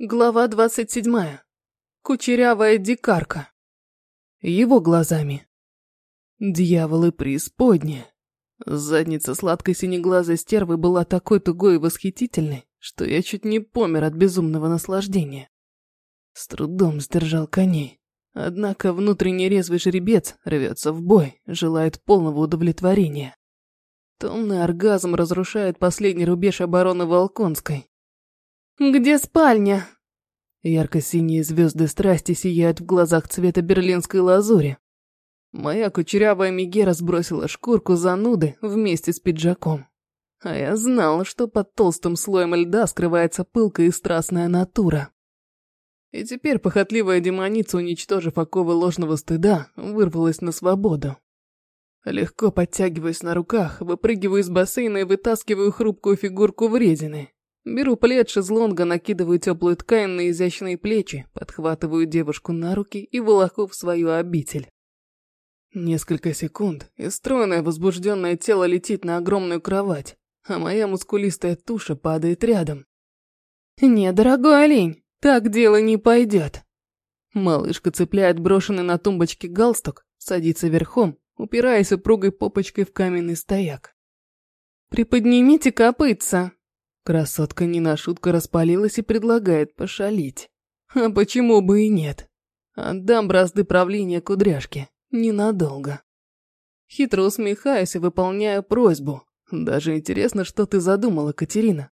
Глава двадцать седьмая. Кучерявая дикарка. Его глазами. Дьяволы преисподние. Задница сладкой синеглазой стервы была такой тугой и восхитительной, что я чуть не помер от безумного наслаждения. С трудом сдержал коней. Однако внутренний резвый жеребец рвется в бой, желает полного удовлетворения. Томный оргазм разрушает последний рубеж обороны Волконской, «Где спальня?» Ярко-синие звезды страсти сияют в глазах цвета берлинской лазури. Моя кучерявая Мегера сбросила шкурку зануды вместе с пиджаком. А я знала, что под толстым слоем льда скрывается пылкая и страстная натура. И теперь похотливая демоница, уничтожив оковы ложного стыда, вырвалась на свободу. Легко подтягиваясь на руках, выпрыгиваю из бассейна и вытаскиваю хрупкую фигурку вредины. Беру плед шезлонга, накидываю теплую ткань на изящные плечи, подхватываю девушку на руки и волоку в свою обитель. Несколько секунд, и стройное возбужденное тело летит на огромную кровать, а моя мускулистая туша падает рядом. «Не, дорогой олень, так дело не пойдет». Малышка цепляет брошенный на тумбочке галстук, садится верхом, упираясь упругой попочкой в каменный стояк. «Приподнимите копытца!» Красотка не на шутку распалилась и предлагает пошалить. А почему бы и нет? Отдам бразды правления кудряшки. Ненадолго. Хитро усмехаюсь и выполняю просьбу. Даже интересно, что ты задумала, Катерина.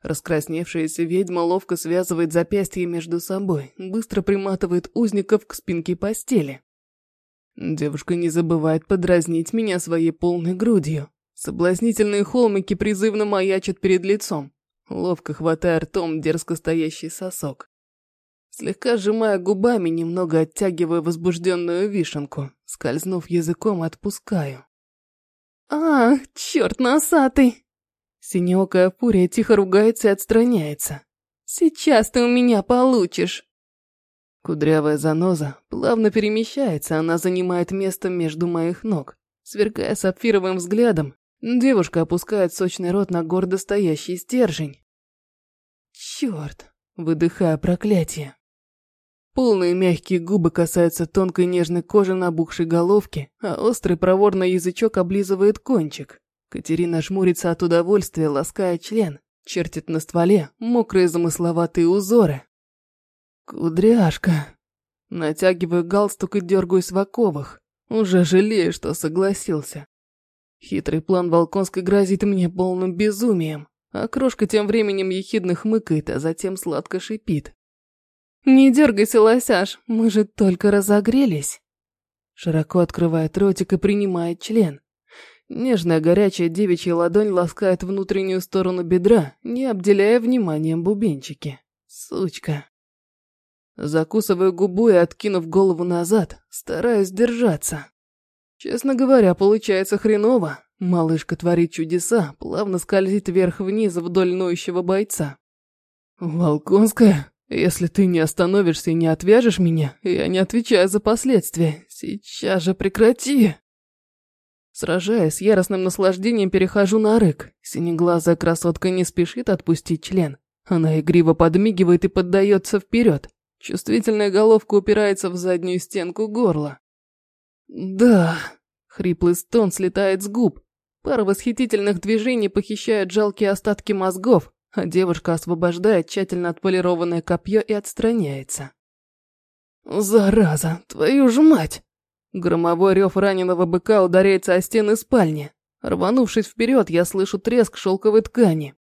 Раскрасневшаяся ведьма ловко связывает запястья между собой, быстро приматывает узников к спинке постели. Девушка не забывает подразнить меня своей полной грудью, Соблазнительные холмики призывно маячат перед лицом, ловко хватая ртом дерзко стоящий сосок. Слегка сжимая губами, немного оттягивая возбужденную вишенку, скользнув языком, отпускаю. «Ах, черт носатый!» Синеокая фурия тихо ругается и отстраняется. «Сейчас ты у меня получишь!» Кудрявая заноза плавно перемещается, она занимает место между моих ног, сверкая сапфировым взглядом Девушка опускает сочный рот на гордо стоящий стержень. Черт, выдыхая проклятие. Полные мягкие губы касаются тонкой нежной кожи набухшей головки, а острый проворный язычок облизывает кончик. Катерина жмурится от удовольствия, лаская член, чертит на стволе мокрые замысловатые узоры. Кудряшка. Натягиваю галстук и дергаюсь в оковах. Уже жалею, что согласился. Хитрый план Волконской грозит мне полным безумием, а крошка тем временем ехидно хмыкает, а затем сладко шипит. «Не дергайся, лосяш, мы же только разогрелись!» Широко открывает ротик и принимает член. Нежная горячая девичья ладонь ласкает внутреннюю сторону бедра, не обделяя вниманием бубенчики. Сучка. Закусываю губу и, откинув голову назад, стараюсь держаться. Честно говоря, получается хреново. Малышка творит чудеса, плавно скользит вверх-вниз вдоль ноющего бойца. «Волконская, если ты не остановишься и не отвяжешь меня, я не отвечаю за последствия. Сейчас же прекрати!» Сражаясь, яростным наслаждением перехожу на рык. Синеглазая красотка не спешит отпустить член. Она игриво подмигивает и поддается вперед. Чувствительная головка упирается в заднюю стенку горла. «Да...» — хриплый стон слетает с губ. Пара восхитительных движений похищает жалкие остатки мозгов, а девушка освобождает тщательно отполированное копье и отстраняется. «Зараза, твою ж мать!» Громовой рев раненого быка ударяется о стены спальни. Рванувшись вперед, я слышу треск шелковой ткани.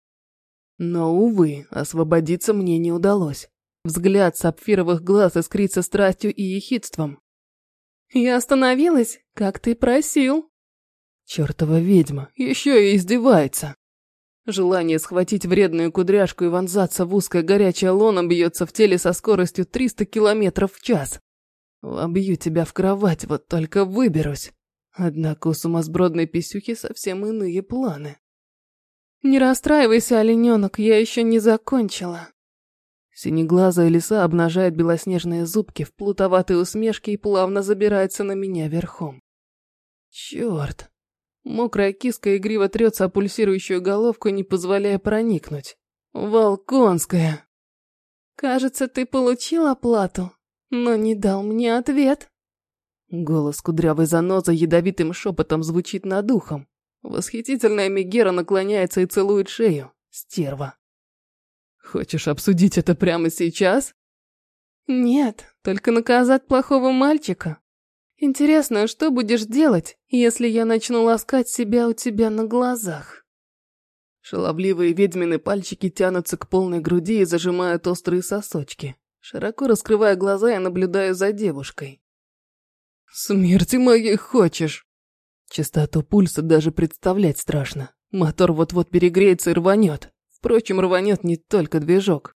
Но, увы, освободиться мне не удалось. Взгляд сапфировых глаз искрится страстью и ехидством. «Я остановилась, как ты просил». Чертова ведьма, еще и издевается. Желание схватить вредную кудряшку и вонзаться в узкое горячее лоно бьется в теле со скоростью 300 километров в час. Вобью тебя в кровать, вот только выберусь. Однако у сумасбродной писюхи совсем иные планы. «Не расстраивайся, олененок, я еще не закончила». Синеглазая лиса обнажает белоснежные зубки в плутоватой усмешке и плавно забирается на меня верхом. Черт! Мокрая киска игриво трется о пульсирующую головку, не позволяя проникнуть. Волконская! Кажется, ты получил оплату, но не дал мне ответ. Голос кудрявой заноза ядовитым шепотом звучит над ухом. Восхитительная Мегера наклоняется и целует шею. Стерва. Хочешь обсудить это прямо сейчас? Нет, только наказать плохого мальчика. Интересно, что будешь делать, если я начну ласкать себя у тебя на глазах? Шаловливые ведьмины пальчики тянутся к полной груди и зажимают острые сосочки. Широко раскрывая глаза, я наблюдаю за девушкой. «Смерти моей хочешь?» Частоту пульса даже представлять страшно. Мотор вот-вот перегреется и рванет. Впрочем, рванет не только движок.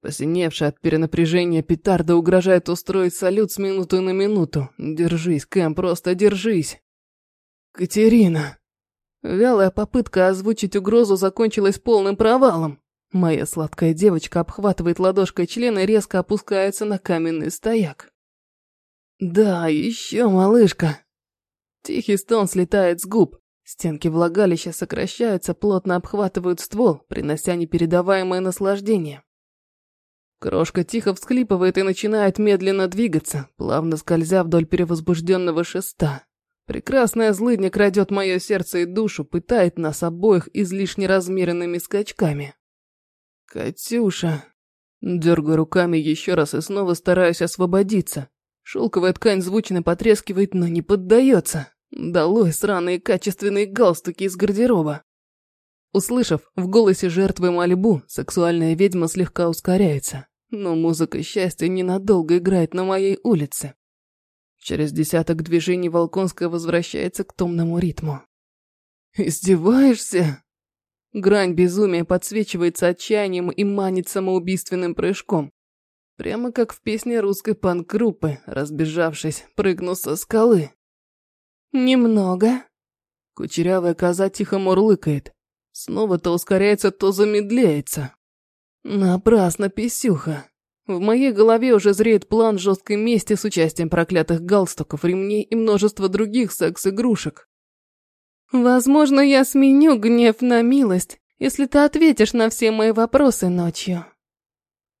Посиневшая от перенапряжения петарда угрожает устроить салют с минуты на минуту. Держись, Кэм, просто держись. Катерина. Вялая попытка озвучить угрозу закончилась полным провалом. Моя сладкая девочка обхватывает ладошкой член и резко опускается на каменный стояк. «Да, еще, малышка!» Тихий стон слетает с губ. Стенки влагалища сокращаются, плотно обхватывают ствол, принося непередаваемое наслаждение. Крошка тихо всхлипывает и начинает медленно двигаться, плавно скользя вдоль перевозбужденного шеста. Прекрасная злыдня крадет мое сердце и душу, пытает нас обоих излишне размеренными скачками. «Катюша...» Дергаю руками еще раз и снова стараюсь освободиться. Шелковая ткань звучно потрескивает, но не поддается. Долой сраные качественные галстуки из гардероба. Услышав в голосе жертвы мольбу, сексуальная ведьма слегка ускоряется. Но музыка счастья ненадолго играет на моей улице. Через десяток движений Волконская возвращается к томному ритму. «Издеваешься?» Грань безумия подсвечивается отчаянием и манит самоубийственным прыжком. Прямо как в песне русской панк-группы, разбежавшись, прыгну со скалы. «Немного». Кучерявая коза тихо мурлыкает. Снова то ускоряется, то замедляется. Напрасно, писюха. В моей голове уже зреет план жесткой мести с участием проклятых галстуков, ремней и множества других секс-игрушек. Возможно, я сменю гнев на милость, если ты ответишь на все мои вопросы ночью.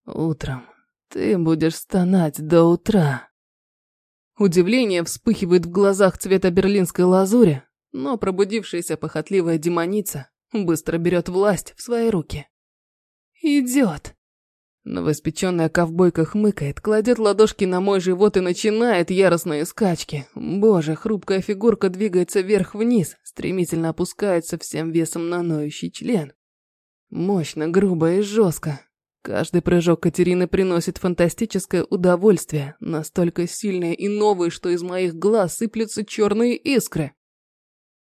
Утром ты будешь стонать до утра. Удивление вспыхивает в глазах цвета берлинской лазури, но пробудившаяся похотливая демоница быстро берет власть в свои руки. Идет. Новоиспеченная ковбойка хмыкает, кладет ладошки на мой живот и начинает яростные скачки. Боже, хрупкая фигурка двигается вверх-вниз, стремительно опускается всем весом на ноющий член. Мощно, грубо и жестко. Каждый прыжок Катерины приносит фантастическое удовольствие, настолько сильное и новое, что из моих глаз сыплются черные искры.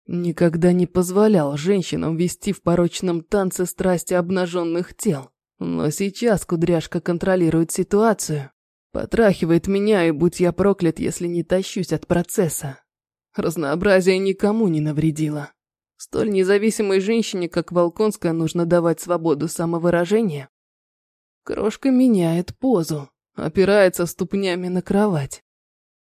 Никогда не позволял женщинам вести в порочном танце страсти обнаженных тел. Но сейчас кудряшка контролирует ситуацию. Потрахивает меня, и будь я проклят, если не тащусь от процесса. Разнообразие никому не навредило. Столь независимой женщине, как Волконская, нужно давать свободу самовыражения. Крошка меняет позу, опирается ступнями на кровать.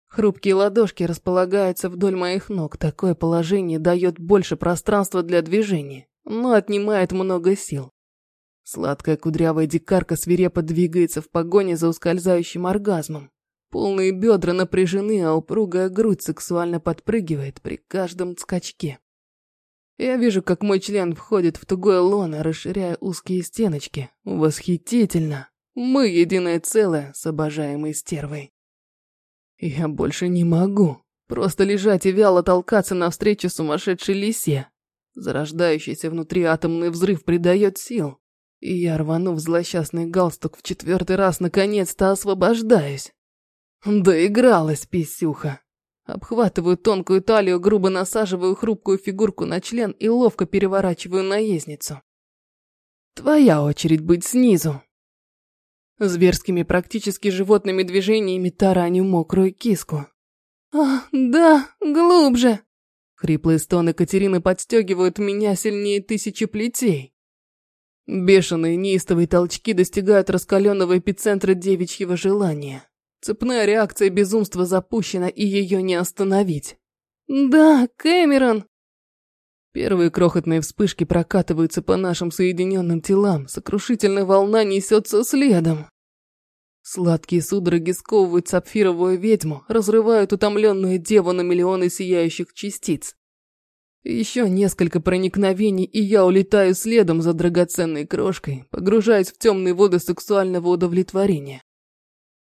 Хрупкие ладошки располагаются вдоль моих ног. Такое положение дает больше пространства для движения, но отнимает много сил. Сладкая кудрявая дикарка свирепо двигается в погоне за ускользающим оргазмом. Полные бедра напряжены, а упругая грудь сексуально подпрыгивает при каждом скачке. Я вижу, как мой член входит в тугое лоно, расширяя узкие стеночки. Восхитительно. Мы единое целое с обожаемой стервой. Я больше не могу. Просто лежать и вяло толкаться навстречу сумасшедшей лисе. Зарождающийся внутри атомный взрыв придает сил. И я, рванув злосчастный галстук, в четвертый раз наконец-то освобождаюсь. Доигралась, писюха. Обхватываю тонкую талию, грубо насаживаю хрупкую фигурку на член и ловко переворачиваю наездницу. Твоя очередь быть снизу. Зверскими практически животными движениями тараню мокрую киску. «А, да, глубже!» Хриплые стоны Катерины подстегивают меня сильнее тысячи плетей. Бешеные неистовые толчки достигают раскаленного эпицентра девичьего желания. Цепная реакция безумства запущена, и ее не остановить. «Да, Кэмерон!» Первые крохотные вспышки прокатываются по нашим соединенным телам, сокрушительная волна несется следом. Сладкие судороги сковывают сапфировую ведьму, разрывают утомленную деву на миллионы сияющих частиц. Еще несколько проникновений, и я улетаю следом за драгоценной крошкой, погружаясь в темные воды сексуального удовлетворения.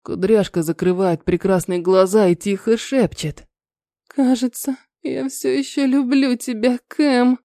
Кудряшка закрывает прекрасные глаза и тихо шепчет. «Кажется, я все еще люблю тебя, Кэм».